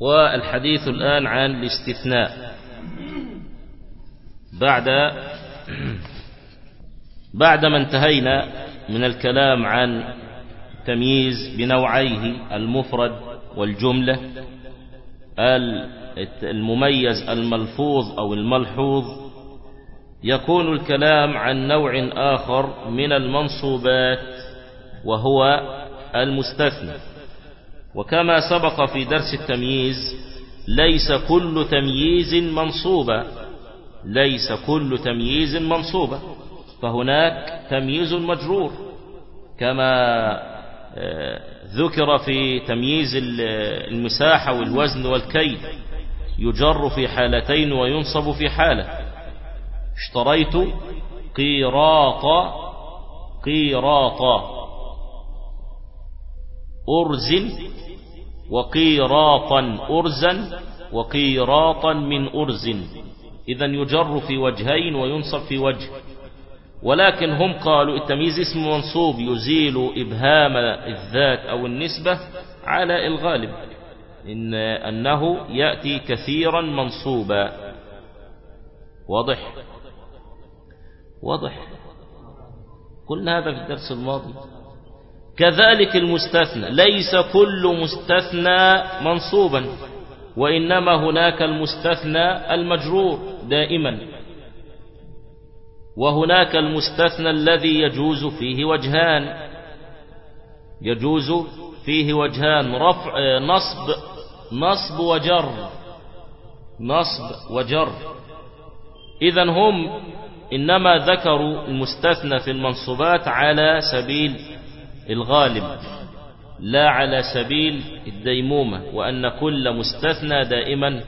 والحديث الآن عن الاستثناء. بعد بعدما انتهينا من الكلام عن تمييز بنوعيه المفرد والجملة المميز الملفوظ أو الملحوظ يكون الكلام عن نوع آخر من المنصوبات وهو المستثنى. وكما سبق في درس التمييز ليس كل تمييز منصوبا ليس كل تمييز منصوبا فهناك تمييز مجرور. كما ذكر في تمييز المساحة والوزن والكيل يجر في حالتين وينصب في حالة. اشتريت قيراط قيراط. أرز وقيراطا أرزا وقيراطا من أرز. إذا يجر في وجهين وينصب في وجه. ولكن هم قالوا التمييز اسم منصوب يزيل إبهام الذات أو النسبة على الغالب. إن أنه يأتي كثيرا منصوبا. واضح؟ واضح. قلنا هذا في الدرس الماضي. كذلك المستثنى ليس كل مستثنى منصوبا وإنما هناك المستثنى المجرور دائما. وهناك المستثنى الذي يجوز فيه وجهان يجوز فيه وجهان رفع نصب نصب وجر نصب وجر. إذا هم إنما ذكروا المستثنى في المنصوبات على سبيل الغالب لا على سبيل الديمومة وأن كل مستثنى دائما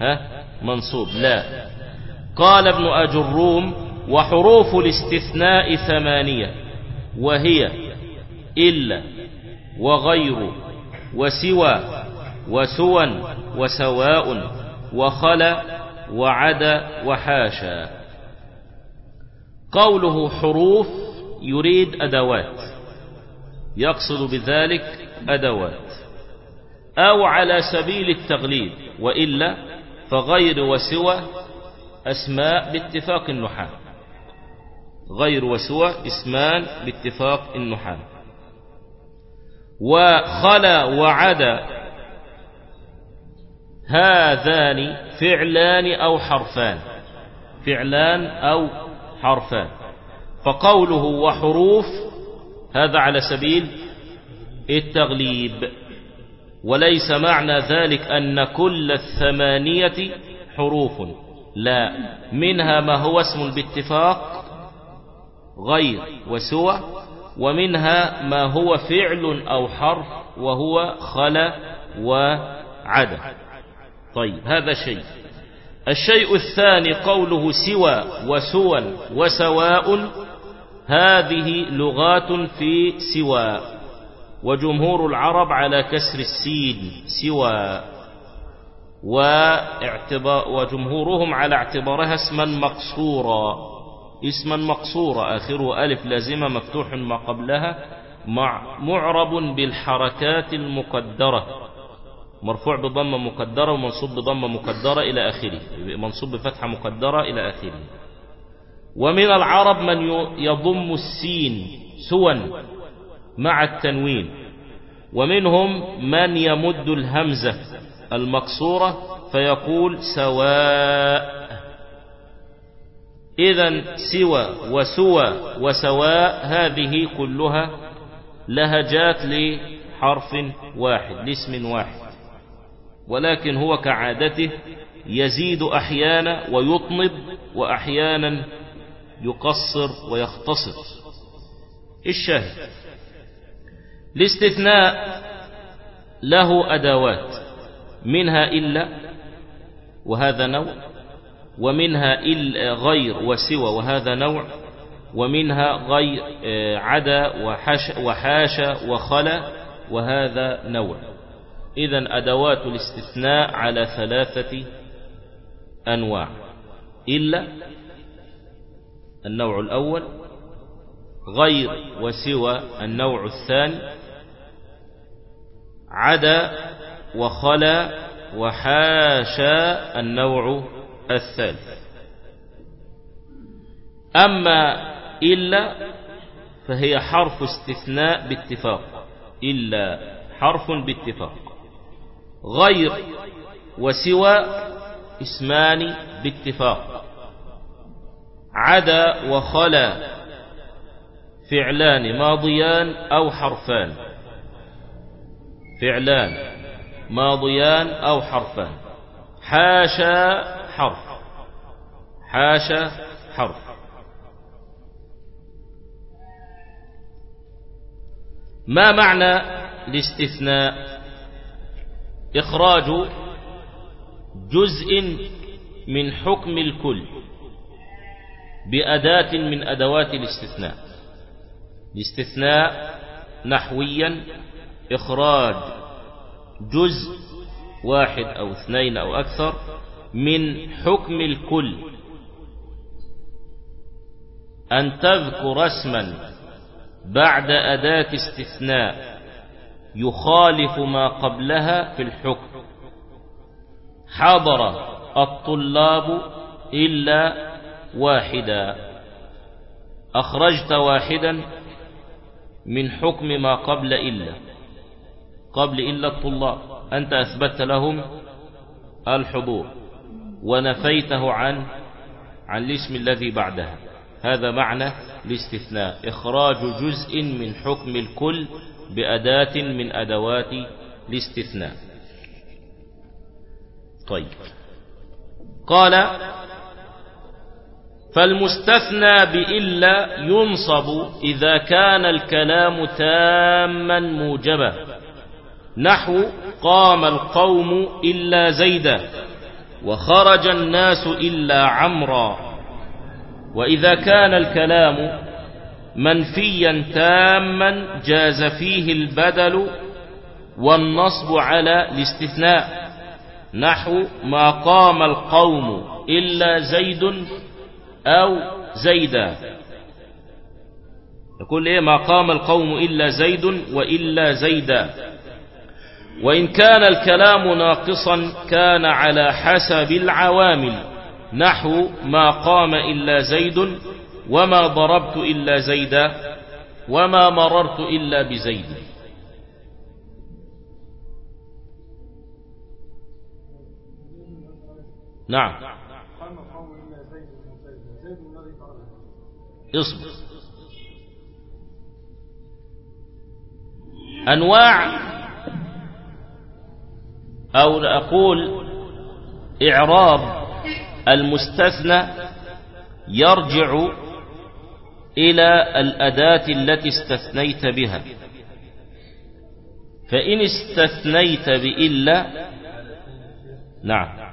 ها منصوب. لا. قال ابن أجروم وحروف الاستثناء ثمانية وهي إلا وغير وسوى وسوى وسواء وخلا وعدا وحاشا. قوله حروف يريد أدوات. يقصد بذلك أدوات. أو على سبيل التغليب وإلا فغير وسوى أسماء باتفاق النحاة. غير وسوى إسمان باتفاق النحاة. وخلا وعدا هذان فعلان أو حرفان. فعلان أو حرفان. فقوله وحروف هذا على سبيل التغليب. وليس معنى ذلك أن كل الثمانية حروف. لا منها ما هو اسم باتفاق غير وسوى ومنها ما هو فعل أو حرف وهو خلا وعدا طيب هذا شيء. الشيء الثاني قوله سوى وسوى وسواء هذه لغات في سوى وجمهور العرب على كسر السين سوى وجمهورهم على اعتبارها اسما مقصورا. اسما مقصورا آخره ألف لازمة مفتوح ما قبلها مع معرب بالحركات المقدرة. مرفوع بضمة مقدرة ومنصوب بضمة مقدرة إلى آخره منصوب بفتحة مقدرة إلى آخره. ومن العرب من يضم السين سوا مع التنوين. ومنهم من يمد الهمزة المقصورة فيقول سواء. إذا سوى وسوى وسواء هذه كلها لهجات لحرف واحد لاسم واحد. ولكن هو كعادته يزيد أحيانا ويطنب وأحيانا يقصر ويختصر. الشاهد. الاستثناء له أدوات. منها إلا وهذا نوع ومنها إلا غير وسوى وهذا نوع ومنها غير عدا وحش وحاشا وخلا وهذا نوع. إذا أدوات الاستثناء على ثلاثة أنواع. إلا النوع الأول غير وسوى النوع الثاني عدا وخلا وحاشا النوع الثالث. أما إلا فهي حرف استثناء باتفاق إلا حرف باتفاق. غير وسوى اسمان باتفاق. عدا وخلا فعلان ماضيان أو حرفان. فعلان ماضيان أو حرفان. حاشا حرف. حاشا حرف. ما معنى الاستثناء؟ إخراج جزء من حكم الكل. بأداة من أدوات الاستثناء. الاستثناء نحويا إخراج جزء واحد أو اثنين أو أكثر من حكم الكل. أن تذكر اسما بعد أداة استثناء يخالف ما قبلها في الحكم. حضر الطلاب إلا واحدا. أخرجت واحدا من حكم ما قبل إلا. قبل إلا الطلاب. أنت أثبت لهم الحضور. ونفيته عن عن الاسم الذي بعدها. هذا معنى الاستثناء. إخراج جزء من حكم الكل بأداة من أدوات الاستثناء. طيب. قال فالمستثنى بإلا ينصب إذا كان الكلام تاما موجبا. نحو قام القوم إلا زيدا وخرج الناس إلا عمرا. وإذا كان الكلام منفيا تاما جاز فيه البدل والنصب على الاستثناء. نحو ما قام القوم إلا زيد أو زيدا. يقول إيه؟ ما قام القوم إلا زيد وإلا زيدا. وإن كان الكلام ناقصا كان على حسب العوامل. نحو ما قام إلا زيد وما ضربت إلا زيدا وما مررت إلا بزيد. نعم. اصبر. أنواع أو أقول إعراب المستثنى يرجع إلى الأداة التي استثنيت بها. فإن استثنيت بإلا نعم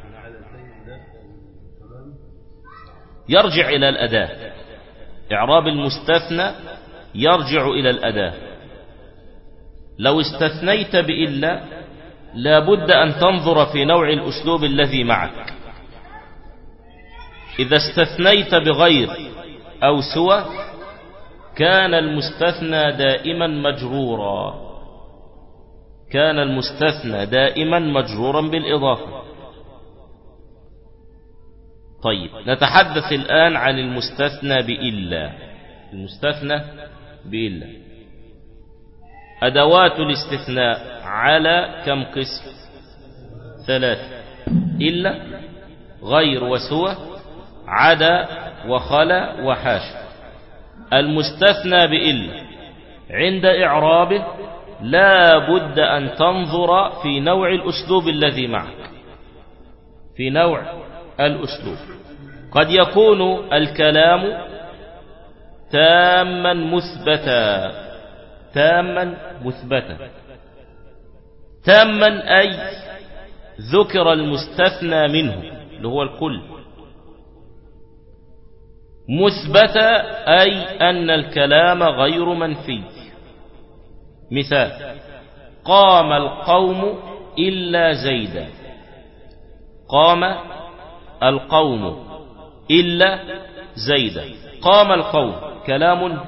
يرجع إلى الأداة. إعراب المستثنى يرجع إلى الأداة. لو استثنيت بإلا لابد أن تنظر في نوع الأسلوب الذي معك. إذا استثنيت بغير أو سوى كان المستثنى دائما مجرورا. كان المستثنى دائما مجرورا بالإضافة. طيب نتحدث الآن عن المستثنى بإلا. المستثنى بإلا. أدوات الاستثناء على كم قسم؟ ثلاثة إلا غير وسوى عدا وخلا وحاش المستثنى بإلا. عند إعرابه لا بد أن تنظر في نوع الأسلوب الذي معك. في نوع الأسلوب. قد يكون الكلام تاما مثبتا. تاما مثبتا. تاما أي ذكر المستثنى منه اللي هو الكل. مثبتة أي أن الكلام غير منفي. مثال قام القوم إلا زيدا. قام القوم إلا زيدا. قام القوم. كلام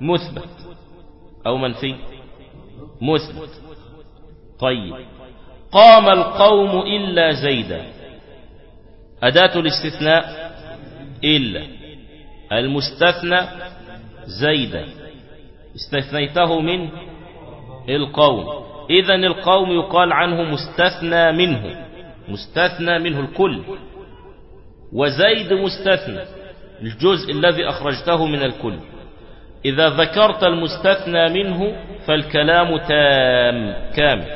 مثبت. أو منفي؟ مثبت. طيب. قام القوم إلا زيدا. أداة الاستثناء إلا. المستثنى زيدا. استثنيته من القوم. إذا القوم يقال عنه مستثنى منه. مستثنى منه الكل. وزيد مستثنى الجزء الذي أخرجته من الكل. إذا ذكرت المستثنى منه فالكلام تام كامل.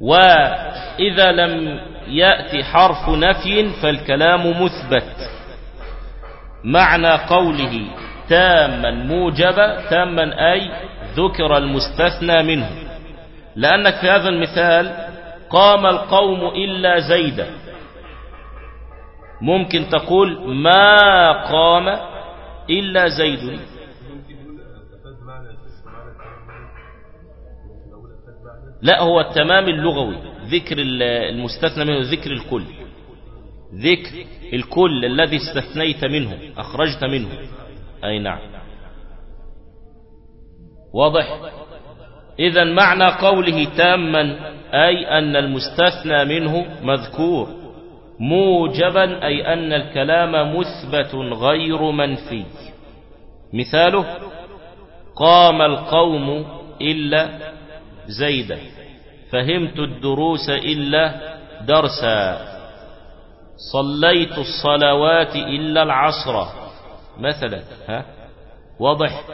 وإذا لم يأتي حرف نفي فالكلام مثبت. معنى قوله تاما موجبا تاما أي ذكر المستثنى منه. لأنك في هذا المثال قام القوم إلا زيدا. ممكن تقول ما قام إلا زيد. لا هو التمام اللغوي ذكر المستثنى منه ذكر الكل. ذكر الكل الذي استثنيت منه أخرجت منه. أي نعم. واضح؟ إذا معنى قوله تاما أي أن المستثنى منه مذكور. موجبا أي أن الكلام مثبت غير منفي. مثاله قام القوم إلا زيدا. فهمت الدروس إلا درسا. صليت الصلوات إلا العصر. مثلا ها؟ واضح.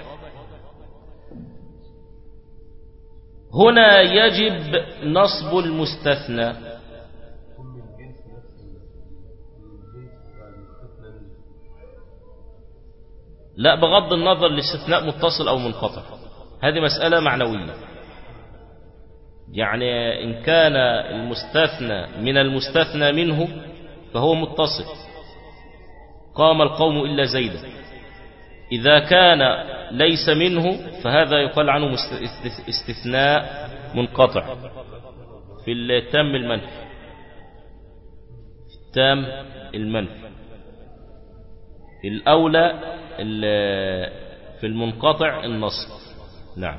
هنا يجب نصب المستثنى. لا بغض النظر الاستثناء متصل أو منقطع هذه مسألة معنوية. يعني إن كان المستثنى من المستثنى منه فهو متصل. قام القوم إلا زيدا. إذا كان ليس منه فهذا يقال عنه استثناء منقطع. في التام المنفي التام المنفي الأولى في المنقطع النصب. نعم.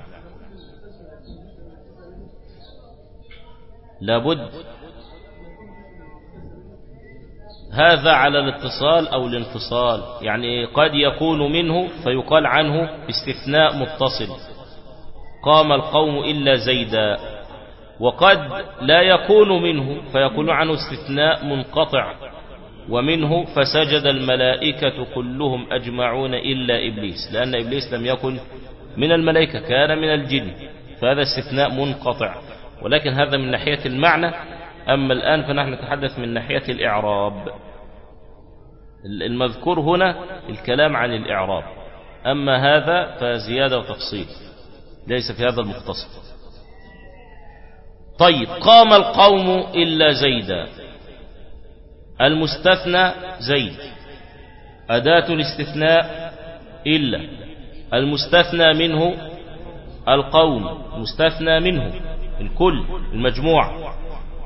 لابد هذا على الاتصال أو الانفصال. يعني قد يكون منه فيقال عنه استثناء متصل. قام القوم إلا زيدا. وقد لا يكون منه فيكون عنه استثناء منقطع. ومنه فسجد الملائكة كلهم أجمعون إلا إبليس لأن إبليس لم يكن من الملائكة كان من الجن فهذا استثناء منقطع. ولكن هذا من ناحية المعنى. أما الآن فنحن نتحدث من ناحية الإعراب. المذكور هنا الكلام عن الإعراب. أما هذا فزيادة وتفصيل ليس في هذا المختصر. طيب قام القوم إلا زيدا. المستثنى زيد. أداة الاستثناء إلا. المستثنى منه القوم مستثنى منه الكل المجموع.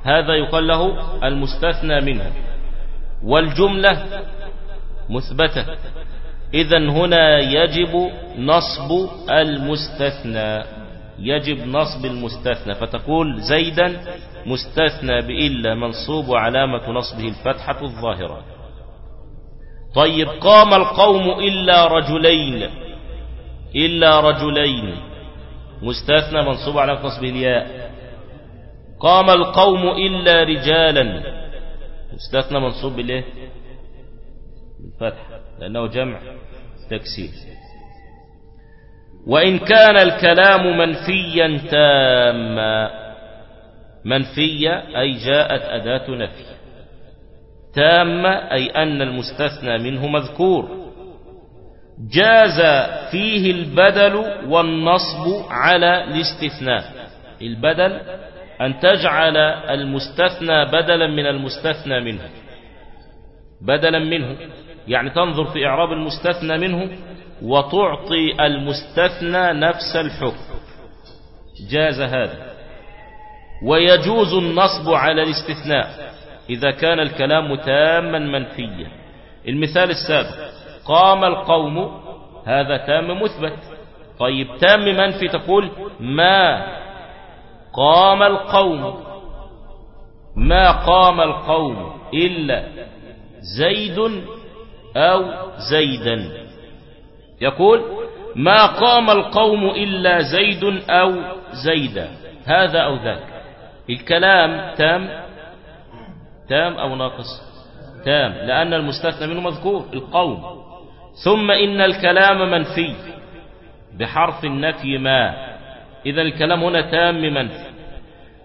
هذا يقال له المستثنى منه. والجملة مثبتة. إذا هنا يجب نصب المستثنى. يجب نصب المستثنى. فتقول زيدا مستثنى بإلا منصوب علامة نصبه الفتحة الظاهرة. طيب قام القوم إلا رجلين إلا رجلين. مستثنى منصوب علامة نصبه الياء. قام القوم إلا رجالا. مستثنى منصوب بالإيه؟ بالفتح لأنه جمع تكسير. وإن كان الكلام منفيا تاما. منفية أي جاءت أداة نفي. تامة أي أن المستثنى منه مذكور. جاز فيه البدل والنصب على الاستثناء. البدل أن تجعل المستثنى بدلا من المستثنى منه. بدلا منه يعني تنظر في إعراب المستثنى منه وتعطي المستثنى نفس الحكم. جاز هذا. ويجوز النصب على الاستثناء إذا كان الكلام تاما منفيا. المثال السابق قام القوم هذا تام مثبت. طيب تام منفي تقول ما قام القوم ما قام القوم إلا زيد أو زيدا. يقول ما قام القوم إلا زيد أو زيدا هذا أو ذاك. الكلام تام؟ تام أو ناقص؟ تام لأن المستثنى منه مذكور القوم. ثم إن الكلام منفي بحرف النفي ما. إذا الكلام هنا تام منفي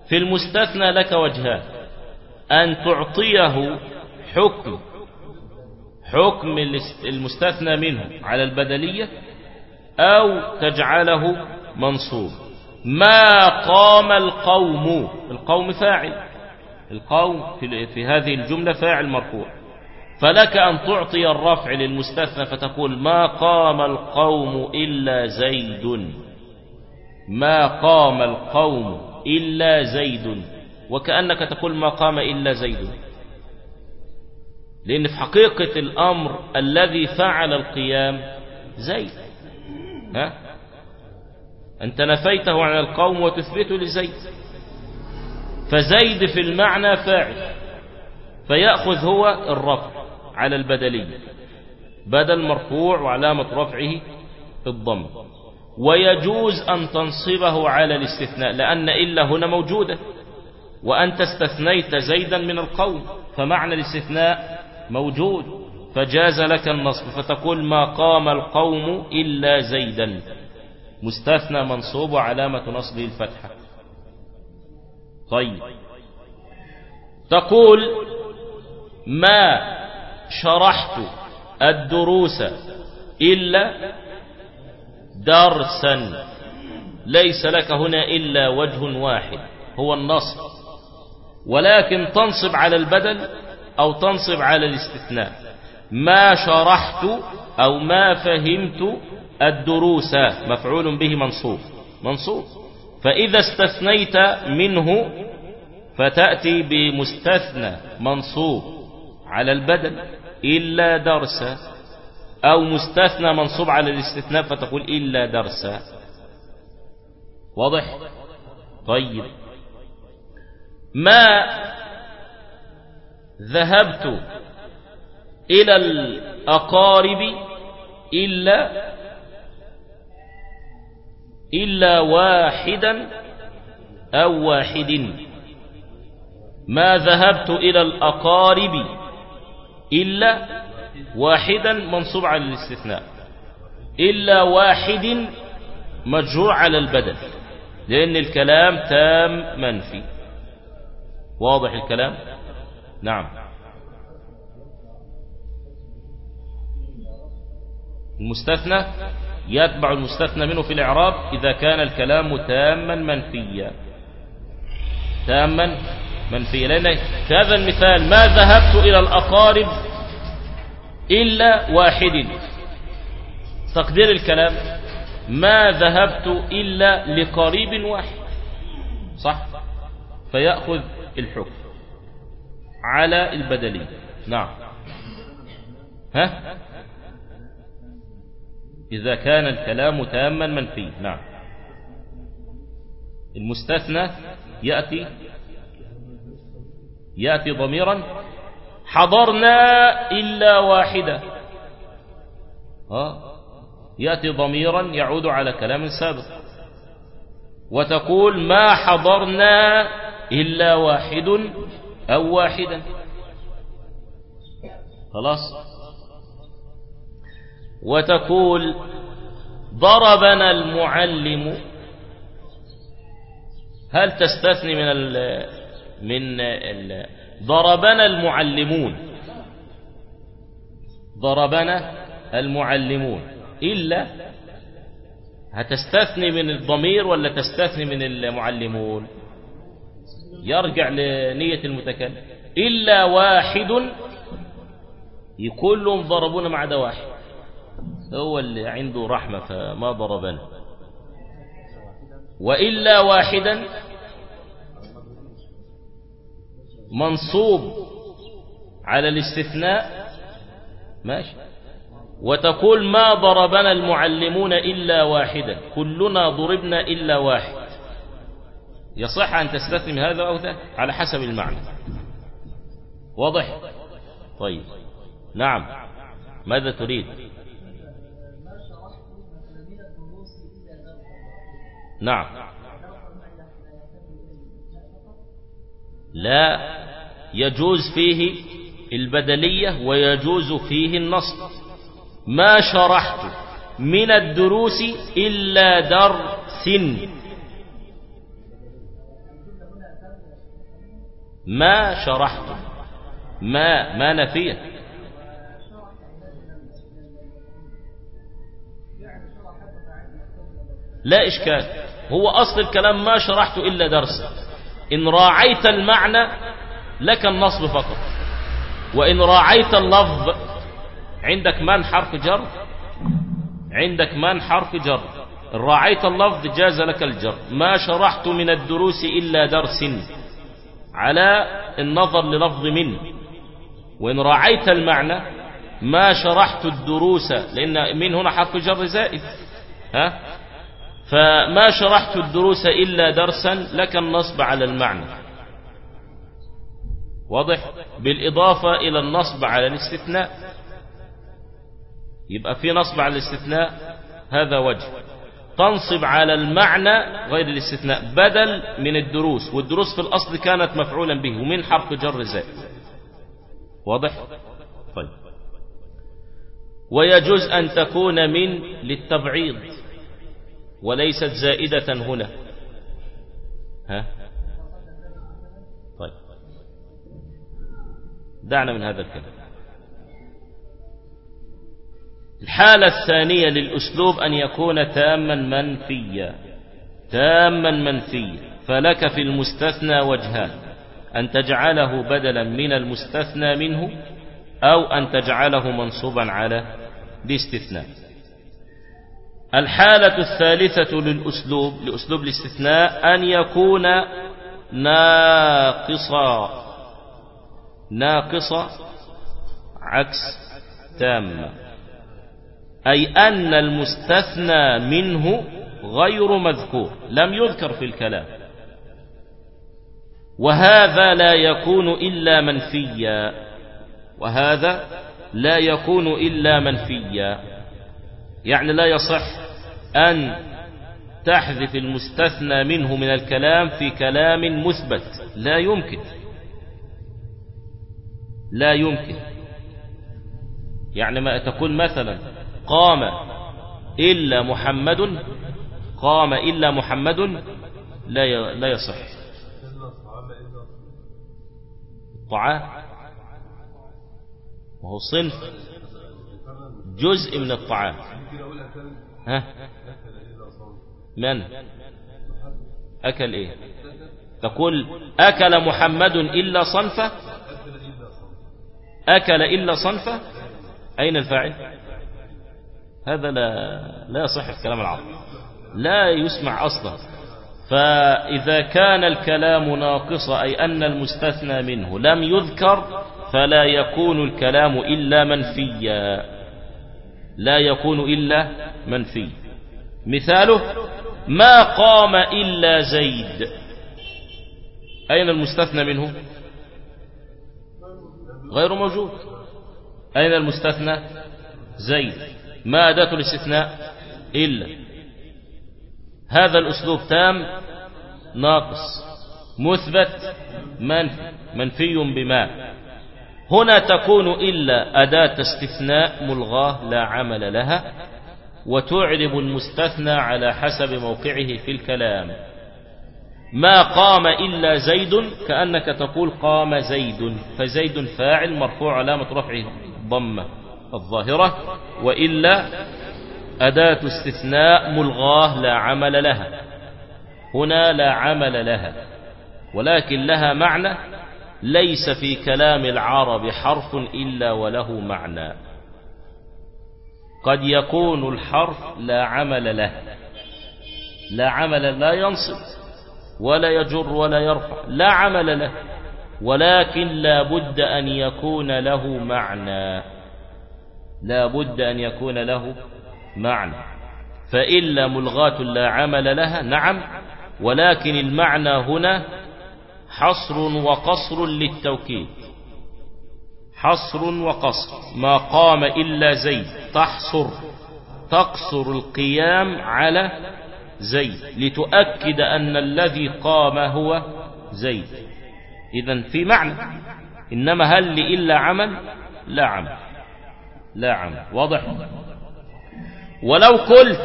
في المستثنى لك وجهان. أن تعطيه حكم حكم المستثنى منه على البدلية أو تجعله منصوب. ما قام القوم. القوم فاعل. القوم في, هذه الجملة فاعل مرفوع. فلك أن تعطي الرفع للمستثنى فتقول ما قام القوم إلا زيد. ما قام القوم إلا زيد. وكأنك تقول ما قام إلا زيد. لأن في حقيقة الأمر الذي فعل القيام زيد. ها؟ أنت نفيته عن القوم وتثبته لزيد. فزيد في المعنى فاعل فيأخذ هو الرفع على البدلية بدل مرفوع وعلامة رفعه الضم. ويجوز أن تنصبه على الاستثناء لأن إلا هنا موجودة. وأنت استثنيت زيدا من القوم فمعنى الاستثناء موجود. فجاز لك النصب فتقول ما قام القوم إلا زيدا. مستثنى منصوب وعلامة نصبه الفتحة. طيب. تقول ما شرحت الدروس إلا درسا. ليس لك هنا إلا وجه واحد هو النصب. ولكن تنصب على البدل أو تنصب على الاستثناء. ما شرحت أو ما فهمت الدروس. مفعول به منصوب. منصوب. فإذا استثنيت منه فتأتي بمستثنى منصوب على البدل إلا درسا أو مستثنى منصوب على الاستثناء فتقول إلا درسا واضح؟ طيب. ما ذهبت إلى الأقارب إلا إلا واحدا أو واحد. ما ذهبت إلى الأقارب إلا واحدا منصوب على الاستثناء إلا واحد مجرور على البدل لأن الكلام تام منفي واضح الكلام؟ نعم. المستثنى يتبع المستثنى منه في الإعراب إذا كان الكلام تاما منفيا. تاما منفيا. لأن في هذا المثال ما ذهبت إلى الأقارب إلا واحد. تقدير الكلام ما ذهبت إلا لقريب واحد. صح؟ فيأخذ الحكم على البدلي. نعم. ها؟ إذا كان الكلام تاما منفي نعم. المستثنى يأتي يأتي ضميرا حضرنا إلا واحدة. ها؟ يأتي ضميرا يعود على كلام سابق. وتقول ما حضرنا إلا واحد أو واحدا خلاص؟ وتقول ضربنا المعلم. هل تستثني من ال من ال ضربنا المعلمون؟ ضربنا المعلمون. إلا هتستثني من الضمير ولا تستثني من المعلمون؟ يرجع لنية المتكلم. إلا واحد. كلهم ضربونا ما عدا واحد. هو اللي عنده رحمة فما ضربنا. وإلا واحدا منصوب على الاستثناء ماشي. وتقول ما ضربنا المعلمون إلا واحدا كلنا ضربنا إلا واحد. يصح أن تستثني من هذا أو ذاك؟ على حسب المعنى. واضح؟ طيب. نعم. ماذا تريد؟ نعم. لا يجوز فيه البدلية ويجوز فيه النصب. ما شرحت من الدروس إلا درس. ما شرحت. ما ما نفية. لا إشكال. هو أصل الكلام ما شرحت إلا درس. إن راعيت المعنى لك النصب فقط. وإن راعيت اللفظ عندك من حرف جر؟ عندك من حرف جر. إن راعيت اللفظ جاز لك الجر. ما شرحت من الدروس إلا درس. على النظر للفظ من. وإن راعيت المعنى ما شرحت الدروس. لأن من هنا حرف جر زائد. ها؟ فما شرحت الدروس إلا درسا لك النصب على المعنى. واضح؟ بالإضافة إلى النصب على الاستثناء. يبقى في نصب على الاستثناء؟ هذا وجه. تنصب على المعنى غير الاستثناء بدل من الدروس. والدروس في الأصل كانت مفعولا به ومن حرف جر زائد واضح؟ طيب. ويجوز أن تكون من للتبعيض. وليست زائدة هنا. ها؟ طيب. دعنا من هذا الكلام. الحالة الثانية للأسلوب أن يكون تاما منفيا. تاما منفيا. فلك في المستثنى وجهان. أن تجعله بدلا من المستثنى منه أو أن تجعله منصوبا على الاستثناء. الحالة الثالثة للأسلوب لأسلوب الاستثناء أن يكون ناقصا ناقصا عكس تام. أي أن المستثنى منه غير مذكور لم يذكر في الكلام. وهذا لا يكون إلا منفيا. وهذا لا يكون إلا منفيا. يعني لا يصح أن تحذف المستثنى منه من الكلام في كلام مثبت. لا يمكن. لا يمكن. يعني ما تقول مثلا قام إلا محمد قام إلا محمد لا لا يصح. طعام. وهو صنف. جزء من الطعام. ها؟ من؟ أكل إيه؟ تقول أكل محمد إلا صنفة؟ أكل إلا صنفة؟ أين الفاعل؟ هذا لا لا يصح الكلام العربي. لا يسمع أصلا. فإذا كان الكلام ناقصا أي أن المستثنى منه لم يذكر فلا يكون الكلام إلا منفيا. لا يكون إلا منفي. مثاله ما قام إلا زيد. أين المستثنى منه؟ غير موجود. أين المستثنى؟ زيد. ما أداة الاستثناء؟ إلا. هذا الأسلوب تام ناقص. مثبت منفي. منفي بما. هنا تكون إلا أداة استثناء ملغاة لا عمل لها وتعرب المستثنى على حسب موقعه في الكلام. ما قام إلا زيد كأنك تقول قام زيد فزيد فاعل مرفوع علامة رفعه ضمة الظاهرة وإلا أداة استثناء ملغاة لا عمل لها. هنا لا عمل لها ولكن لها معنى ليس في كلام العرب حرف إلا وله معنى. قد يكون الحرف لا عمل له لا عمل لا ينصب ولا يجر ولا يرفع لا عمل له ولكن لا بد أن يكون له معنى لا بد أن يكون له معنى. فإلا ملغاة لا عمل لها نعم ولكن المعنى هنا حصر وقصر للتوكيد. حصر وقصر. ما قام إلا زيد. تحصر. تقصر القيام على زيد. لتؤكد أن الذي قام هو زيد. إذا في معنى. إنما هل إلا عمل؟ لا عمل. لا عمل. واضح؟ ولو قلت.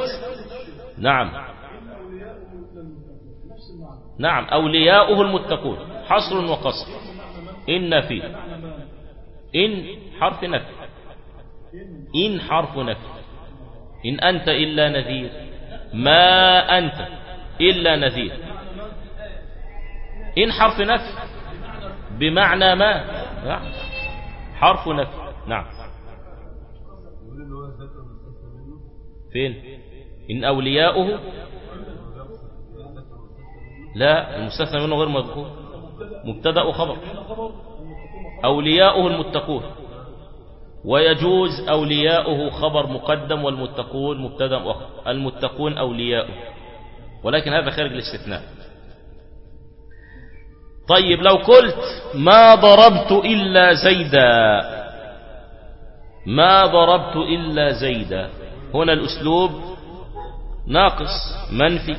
نعم. نعم أولياؤه المتقون حصر وقصر. إن في إن حرف نفي إن حرف نفي. إن أنت إلا نذير ما أنت إلا نذير. إن حرف نفي بمعنى ما؟ نعم. حرف نفي نعم. فين؟ إن أولياؤه لا المستثنى منه غير مذكور. مبتدأ وخبر أولياؤه المتقون. ويجوز أولياؤه خبر مقدم والمتقون مبتدأ وخبر المتقون أولياؤه. ولكن هذا خارج الاستثناء. طيب لو قلت ما ضربت إلا زيدا. ما ضربت إلا زيدا. هنا الأسلوب ناقص منفي.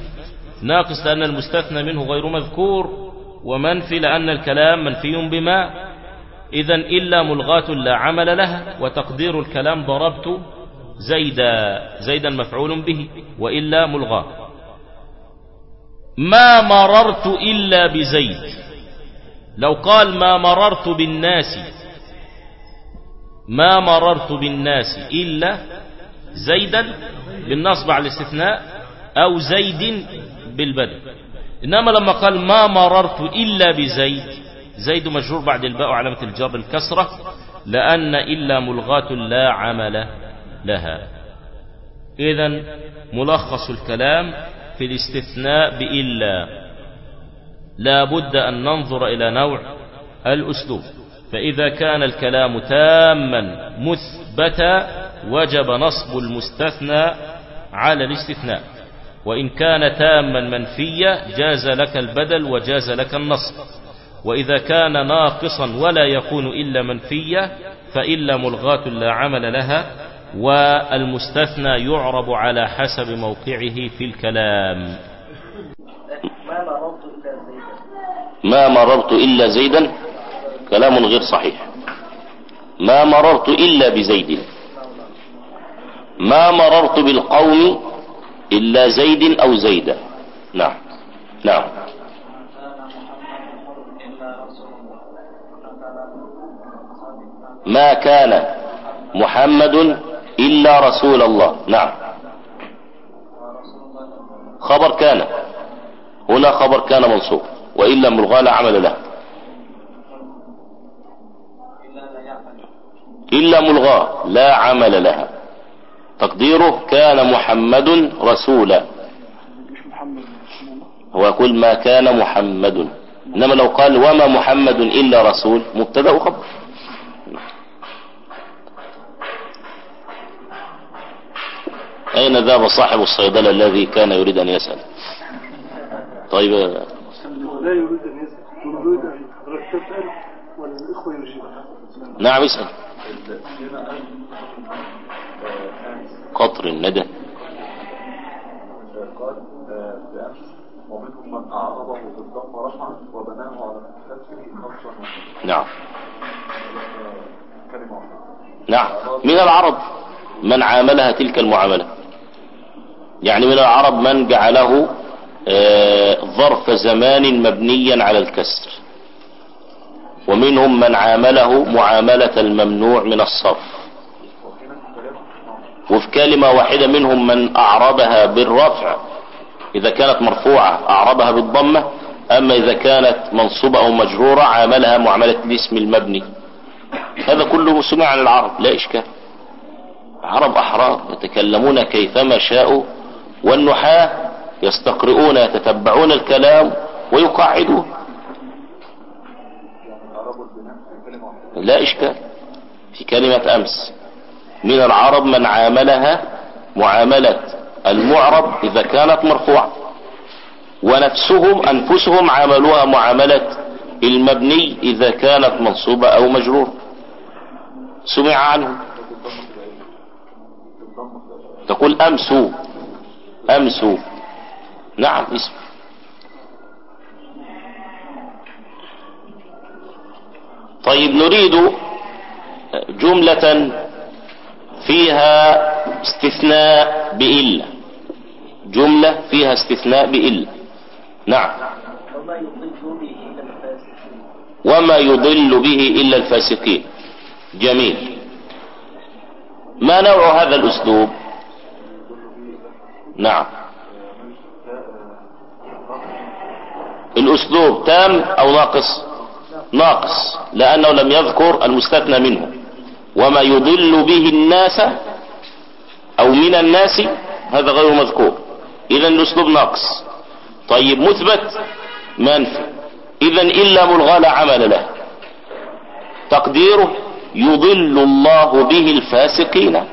ناقص لأن المستثنى منه غير مذكور ومنفي لأن الكلام منفي بما. إذا إلا ملغاة لا عمل لها وتقدير الكلام ضربت زيدا زيدا مفعول به وإلا ملغاة ما مررت إلا بزيد. لو قال ما مررت بالناس ما مررت بالناس إلا زيدا بالنصب على الاستثناء أو زيد بالبدء إنما لما قال ما مررت إلا بزيد زيد مجرور بعد الباء علامة الجر الكسرة لأن إلا ملغاة لا عمل لها. إذا ملخص الكلام في الاستثناء بإلا. لا بد أن ننظر إلى نوع الأسلوب. فإذا كان الكلام تاما مثبتا وجب نصب المستثنى على الاستثناء. وإن كان تاما منفيا جاز لك البدل وجاز لك النصب. وإذا كان ناقصا ولا يكون إلا منفيا فإلا ملغاة لا عمل لها والمستثنى يعرب على حسب موقعه في الكلام. ما مررت إلا زيدا؟ كلام غير صحيح. ما مررت إلا بزيد. ما مررت بالقوم إلا زيد أو زيدا نعم. نعم. ما كان محمد إلا رسول الله. نعم. خبر كان. هنا خبر كان منصوب. وإلا ملغى لا عمل له. إلا ملغى لا عمل لها تقديره كان محمد رسولا. هو يقول ما كان محمد. إنما لو قال وما محمد إلا رسول مبتدأ وخبر أين ذهب صاحب الصيدلة الذي كان يريد أن يسأل؟ طيب. لا يريد الإخوة يجيب نعم اسأل. فتحه خمسا نعم. كلمة واحدة. نعم. من العرب من عاملها تلك المعاملة. يعني من العرب من جعله آه، ظرف زمان مبنيا على الكسر. ومنهم من عامله معاملة الممنوع من الصرف. وفي كلمة واحدة منهم من أعربها بالرفع إذا كانت مرفوعة أعربها بالضمة أما إذا كانت منصوبة أو مجرورة عاملها معاملة الاسم المبني. هذا كله سمع عن العرب لا إشكال. عرب أحرار يتكلمون كيفما شاءوا والنحاة يستقرؤون يتتبعون الكلام ويقعدون لا إشكال. في كلمة أمس. من العرب من عاملها معاملة المعرب إذا كانت مرفوعة. ونفسهم أنفسهم عاملوها معاملة المبني إذا كانت منصوبة أو مجرورة سمع عنه. تقول أمسوا. أمسوا. نعم اسم. طيب نريد جملة فيها استثناء بإلا جملة فيها استثناء بإلا نعم. وما يضل به إلا الفاسقين. جميل. ما نوع هذا الأسلوب؟ نعم. الأسلوب تام أو ناقص؟ ناقص لأنه لم يذكر المستثنى منه. وما يضل به الناس أو من الناس هذا غير مذكور. إذا الأسلوب ناقص. طيب مثبت منفي. إذا إلا ملغى لا عمل له. تقديره يضل الله به الفاسقين.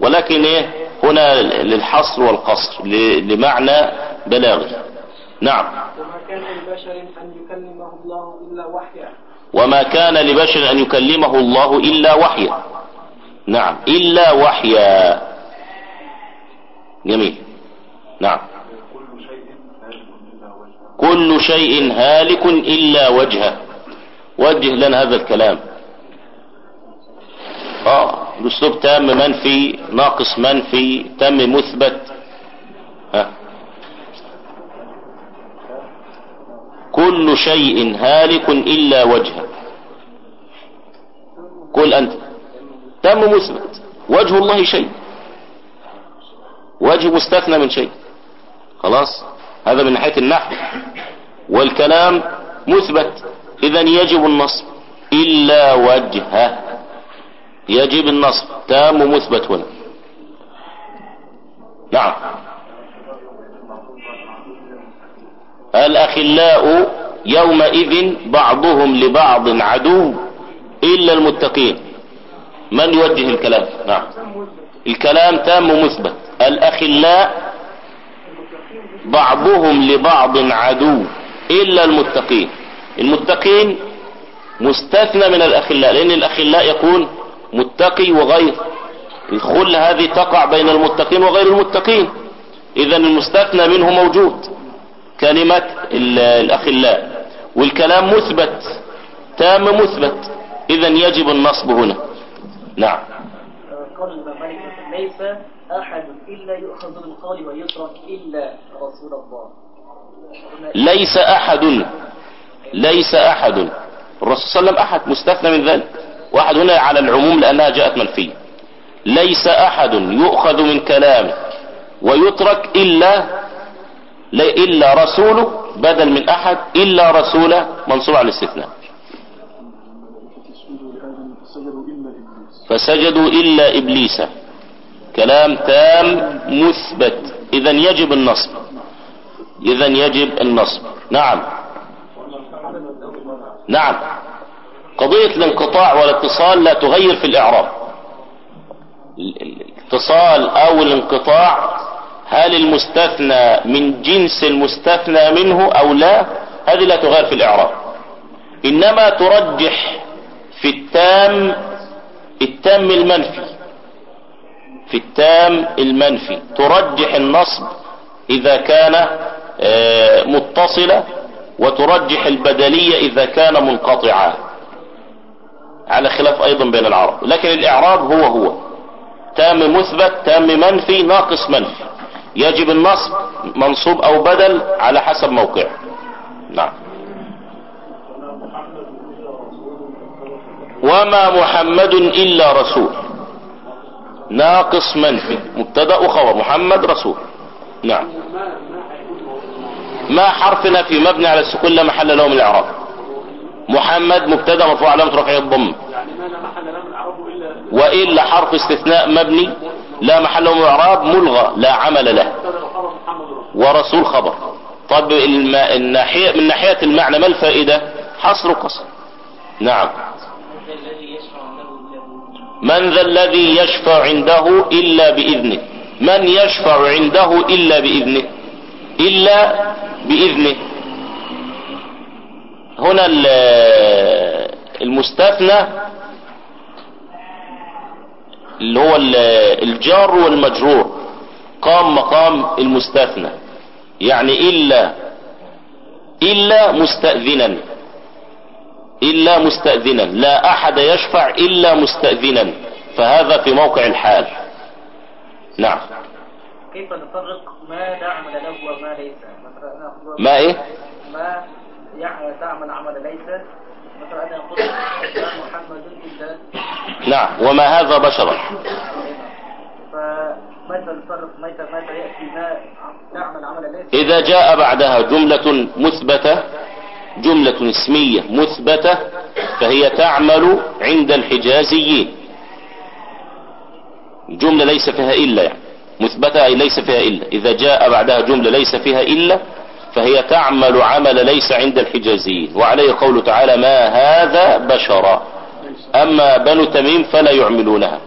ولكن إيه؟ هنا للحصر والقصر لمعنى بلاغي. نعم. وما كان لبشر أن يكلمه الله إلا وحيا. وما كان لبشر أن يكلمه الله إلا وحيا. نعم إلا وحيا. جميل. نعم. كل شيء هالك إلا وجهه. وجه لنا هذا الكلام. آه الاسلوب تام منفي ناقص منفي تم مثبت. ها. كل شيء هالك إلا وجهه. قل أنت. تم مثبت وجه الله شيء. وجه مستثنى من شيء. خلاص؟ هذا من ناحية النحو. والكلام مثبت. اذا يجب النصب. إلا وجهه. يجب النصب. تام مثبت هنا. نعم. الأخلاء يومئذ بعضهم لبعض عدو إلا المتقين. من يوجه الكلام؟ نعم. الكلام تام مثبت الأخلاء بعضهم لبعض عدو إلا المتقين. المتقين مستثنى من الأخلاء لأن الأخلاء يكون متقي وغير. الخل هذه تقع بين المتقين وغير المتقين. إذا المستثنى منه موجود. كلمة ال- الأخلاء والكلام مثبت تام مثبت إذا يجب النصب هنا. نعم. قال الملك ليس أحد إلا يؤخذ بالقول ويترك إلا رسول الله. ليس أحد ليس أحد. الرسول صلى الله عليه وسلم أحد مستثنى من ذلك. واحد هنا على العموم لأنها جاءت منفية. ليس أحد يؤخذ من كلامه ويترك إلا لا إلا رسوله بدل من أحد إلا رسوله منصوب على الاستثناء. فسجدوا إلا إبليس. كلام تام مثبت. إذا يجب النصب. إذا يجب النصب. نعم. نعم. قضية الانقطاع والاتصال لا تغير في الإعراب. ال- ال- الاتصال أو الانقطاع هل المستثنى من جنس المستثنى منه أو لا؟ هذه لا تغير في الإعراب. إنما ترجح في التام التام المنفي. في التام المنفي. ترجح النصب إذا كان آه، متصلة وترجح البدلية إذا كان منقطعا على خلاف أيضا بين العرب. لكن الإعراب هو هو. تام مثبت تام منفي ناقص منفي. يجب النصب منصوب أو بدل على حسب موقعه نعم. وما محمد إلا رسول. ناقص منفي مبتدا وخبر محمد رسول. نعم. ما حرف نفي مبني على السكون لا محل له من الإعراب. محمد مبتدا مرفوع علامة رفعه الضم. وإلا حرف استثناء مبني لا محل الاعراب ملغى لا عمل له. ورسول خبر. طب. الناحية من ناحية المعنى ما الفائدة؟ حصر قصر نعم. من ذا الذي يشفع عنده إلا بإذنه. من يشفع عنده إلا بإذنه. إلا بإذنه. هنا ال- المستثنى اللي هو ال- الجار والمجرور. قام مقام المستثنى. يعني إلا إلا مستأذنا. إلا مستأذنا. لا أحد يشفع إلا مستأذنا. فهذا في موقع الحال. نعم. كيف نفرق ما تعمل له وما ليس؟ ما إيه؟ ما يع- تعمل عمل ليس؟ نعم وما هذا بشرا؟ فمتى نفرق متى متى يأتي ما تعمل عمل ليس إذا جاء بعدها جملة مثبتة جملة اسمية مثبتة فهي تعمل عند الحجازيين. جملة ليس فيها إلا يعني مثبتة أي ليس فيها إلا. إذا جاء بعدها جملة ليس فيها إلا فهي تعمل عمل ليس عند الحجازيين. وعليه قوله تعالى ما هذا بشرا. أما بنو تميم فلا يعملونها.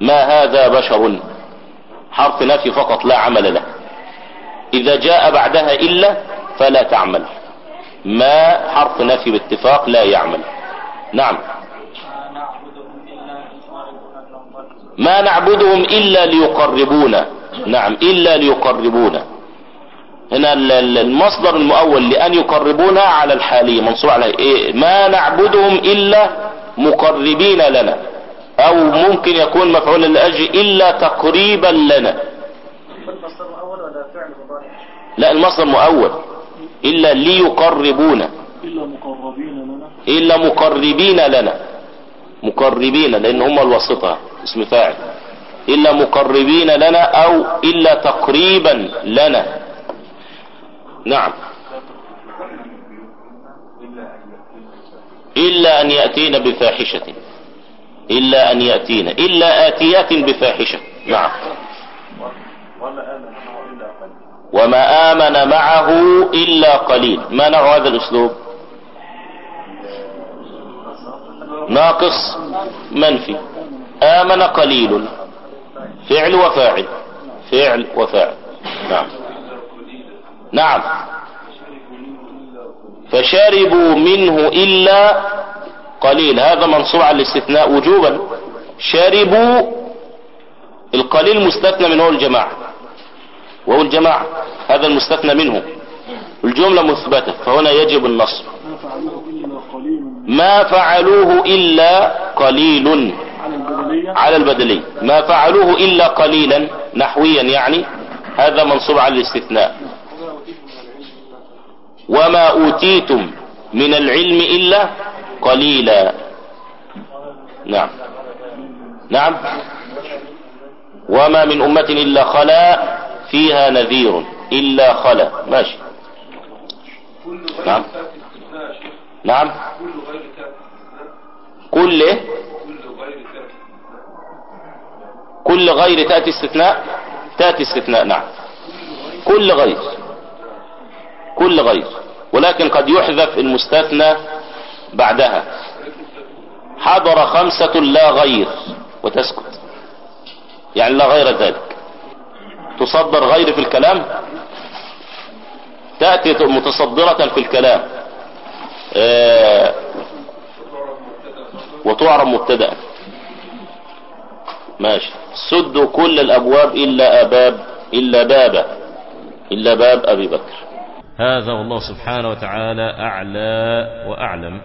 ما هذا بشر؟ حرف نفي فقط لا عمل له. إذا جاء بعدها إلا فلا تعمل. ما حرف نفي باتفاق لا يعمل. نعم. ما نعبدهم إلا ليقربونا. نعم إلا ليقربونا. هنا ال- ال- المصدر المؤول لأن يقربونا على الحالية. منصوب على إيه؟ ما نعبدهم إلا مقربين لنا. أو ممكن يكون مفعول لأجل إلا تقريبا لنا. المصدر ولا فعل لا المصدر مؤول. إلا ليقربونا. إلا مقربين لنا إلا مقربين لنا. مقربين لأن هم الواسطة اسم فاعل. إلا مقربين لنا أو إلا تقريبا لنا. نعم. إلا أن يأتين بفاحشة. إلا أن يأتين إلا آتيات بفاحشة. نعم. وما آمن معه إلا قليل. ما نوع هذا الأسلوب؟ ناقص منفي. آمن قليل. فعل وفاعل. فعل وفاعل. نعم. نعم. فشربوا منه إلا قليل. هذا منصوب على الاستثناء وجوبا. شربوا القليل مستثنى منه الجماعة. وهو الجماعة. هذا المستثنى منه. الجملة مثبتة. فهنا يجب النصب. ما فعلوه إلا قليل. على البدلي ما فعلوه إلا قليلا. نحويا يعني. هذا منصوب على الاستثناء وما أوتيتم من العلم إلا قليلا. نعم. نعم. وما من أمة إلا خلا فيها نذير. إلا خلا. ماشي. نعم. نعم. كل إيه؟ كل غير تأتي استثناء. تأتي استثناء. نعم. كل غير. كل غير ولكن قد يحذف المستثنى بعدها. حضر خمسة لا غير وتسكت. يعني لا غير ذلك. تصدر غير في الكلام؟ تأتي متصدرة في الكلام. آه وتعرب مبتدأ. ماشي. سدوا كل الأبواب إلا أباب إلا باب إلا باب أبي بكر. هذا والله سبحانه وتعالى أعلى وأعلم.